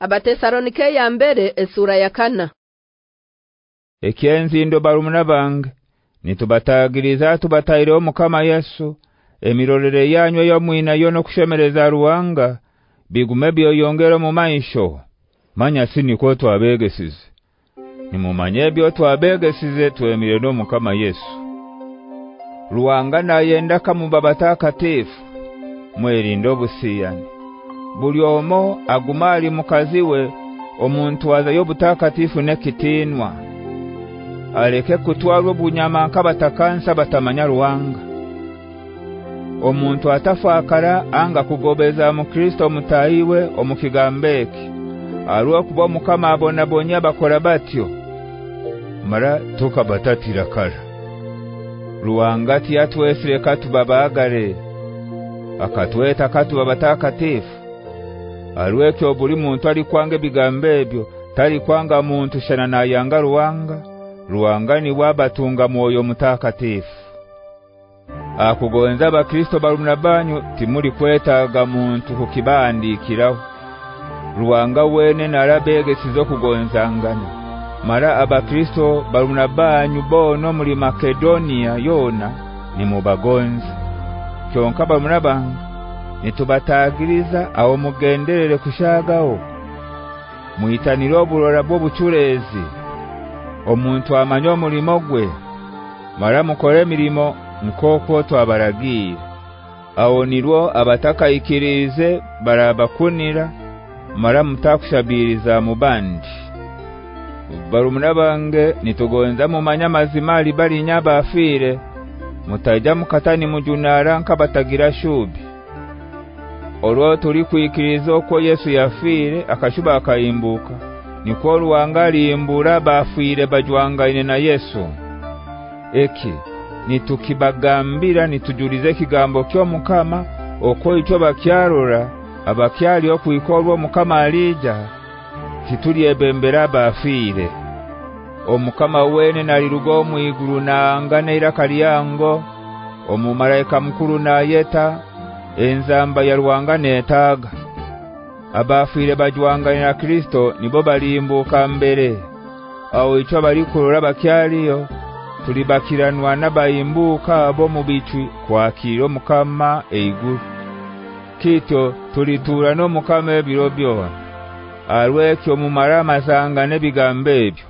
Abatesalonike ya mbere esura ya kana. Ekyenzindo barumuna bange nitubatagiriza tubatairo mukama Yesu. Emirorere yanyu yo mwina yono kushemereza ruwanga bigume byoyongero mu maisho. Manya sini ko twabegesize. Nimumanye byo twabegesize twemire no mukama Yesu. Ruwanga nayenda kamubabatakatifu mwerindo busiyani buli omo agumali mukaziwe omuntu wazayo butakatifu nekitinwa aleke kutwalwa bunyama nkabatakansa batamanya ruwanga omuntu atafakara anga kugobeza mu Kristo mutaiwe omukigambeki alwo kuba mukama abona bonya bakora batyo. Mara tukabatatira kara ruwanga tiyatwesire katubabagare akatweta katubabatakatifu alwekyo buli muntu ali kwange bigambe ebyo tali kwanga muntu shana na yanga ruwanga ruwanga ni wabatunga moyo mutakatifu. Akugonza bakristo barumna banyu timuli kwetaga muntu kukibandikiraho. Ruwanga wene narabege sizo kugonzangana mara abakristo barumna banyu bono muri Makedonia yona ni mubagonzi kyonka barumna bangu nitubatagiriza awo mugenderere kushagaho muyitaniro obulora bw'obucurezi omuntu amanyo mulimogwe mara mukore mirimo nkoko twabaragiye awo nirwo abataka ikirize barabakunira maramutakishabiriza mubandi barumunabange nitugonza mu manyamazima bali nyaba afire mutajja mukatani mujunara nkabatagira shubi. Olwo tuli kuikiriza okwo Yesu yafire akashuba akaimbuka niko ruwangali imbura bafire bajwangaine na Yesu. Eki nitukibagambira nitujulize kigambo kyo mukama okwo icho bakyarora abakyali okuikolwa mukama alija kituli ebembera bafire omukama wene nalirugo mu iguru na ngana kaliyango omumalaika mkuru na yeta enzamba ya ruwanga netaga abafire bajwanga na Kristo nibo balimbuka mbere. Au icho bali kurora bakyaliyo tulibakiranwa nabayimbuka abo mubichwi kwa kiro mukama eiguru kityo tulitura no mukama ebiro byo alwekyo mu marama zanga nebigambe ebyo